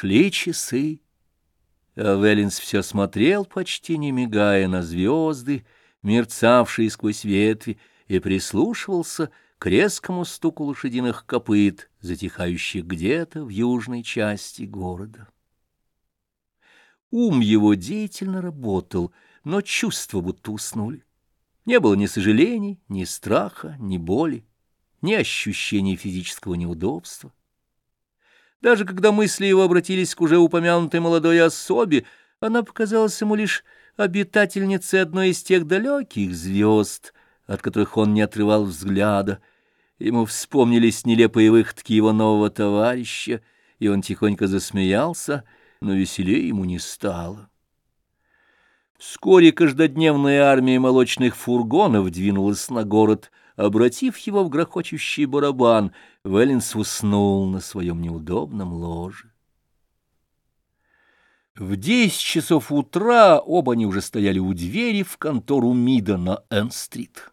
Шли часы, а все смотрел, почти не мигая, на звезды, мерцавшие сквозь ветви, и прислушивался к резкому стуку лошадиных копыт, затихающих где-то в южной части города. Ум его деятельно работал, но чувства будто уснули. Не было ни сожалений, ни страха, ни боли, ни ощущения физического неудобства. Даже когда мысли его обратились к уже упомянутой молодой особе, она показалась ему лишь обитательницей одной из тех далеких звезд, от которых он не отрывал взгляда. Ему вспомнились нелепые выходки его нового товарища, и он тихонько засмеялся, но веселее ему не стало. Вскоре каждодневная армия молочных фургонов двинулась на город, обратив его в грохочущий барабан. Веллинс уснул на своем неудобном ложе. В десять часов утра оба они уже стояли у двери в контору МИДа на Н-стрит.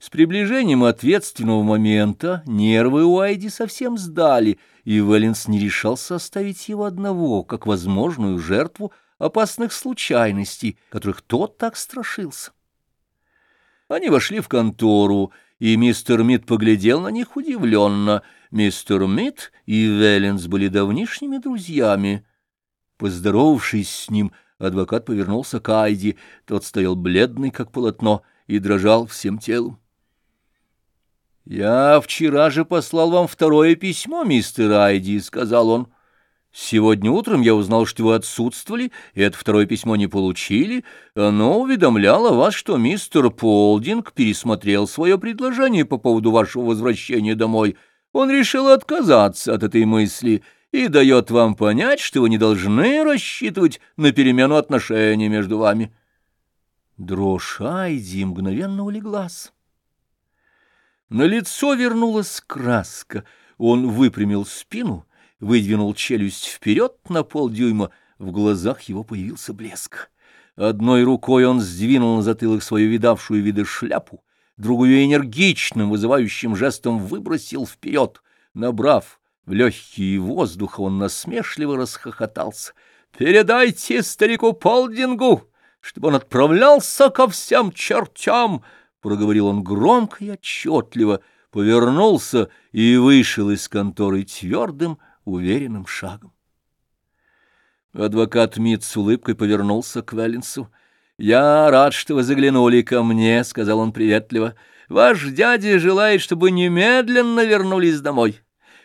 С приближением ответственного момента нервы у Айди совсем сдали, и Веллинс не решался оставить его одного, как возможную жертву опасных случайностей, которых тот так страшился. Они вошли в контору, и мистер Мид поглядел на них удивленно. Мистер Мид и Веллинс были давнишними друзьями. Поздоровавшись с ним, адвокат повернулся к Айди. Тот стоял бледный, как полотно, и дрожал всем телом. — Я вчера же послал вам второе письмо, мистер Айди, — сказал он. — Сегодня утром я узнал, что вы отсутствовали, и это второе письмо не получили. Оно уведомляло вас, что мистер Полдинг пересмотрел свое предложение по поводу вашего возвращения домой. Он решил отказаться от этой мысли и дает вам понять, что вы не должны рассчитывать на перемену отношений между вами. Дрожь Айди мгновенно улеглась. На лицо вернулась краска. Он выпрямил спину — выдвинул челюсть вперед на полдюйма, в глазах его появился блеск. Одной рукой он сдвинул на затылок свою видавшую виды шляпу, другую энергичным, вызывающим жестом выбросил вперед. Набрав в легкие воздуха, он насмешливо расхохотался. «Передайте старику Полдингу, чтобы он отправлялся ко всем чертям!» — проговорил он громко и отчетливо, повернулся и вышел из конторы твердым, уверенным шагом. Адвокат Мит с улыбкой повернулся к Веллинсу. «Я рад, что вы заглянули ко мне», — сказал он приветливо. «Ваш дядя желает, чтобы немедленно вернулись домой.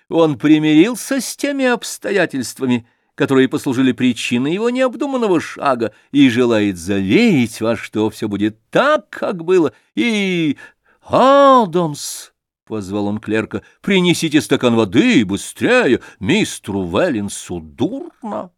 Он примирился с теми обстоятельствами, которые послужили причиной его необдуманного шага, и желает заверить вас, что все будет так, как было, и... Адамс!» — позвал он клерка. — Принесите стакан воды, быстрее, мистеру Веллинсу дурно.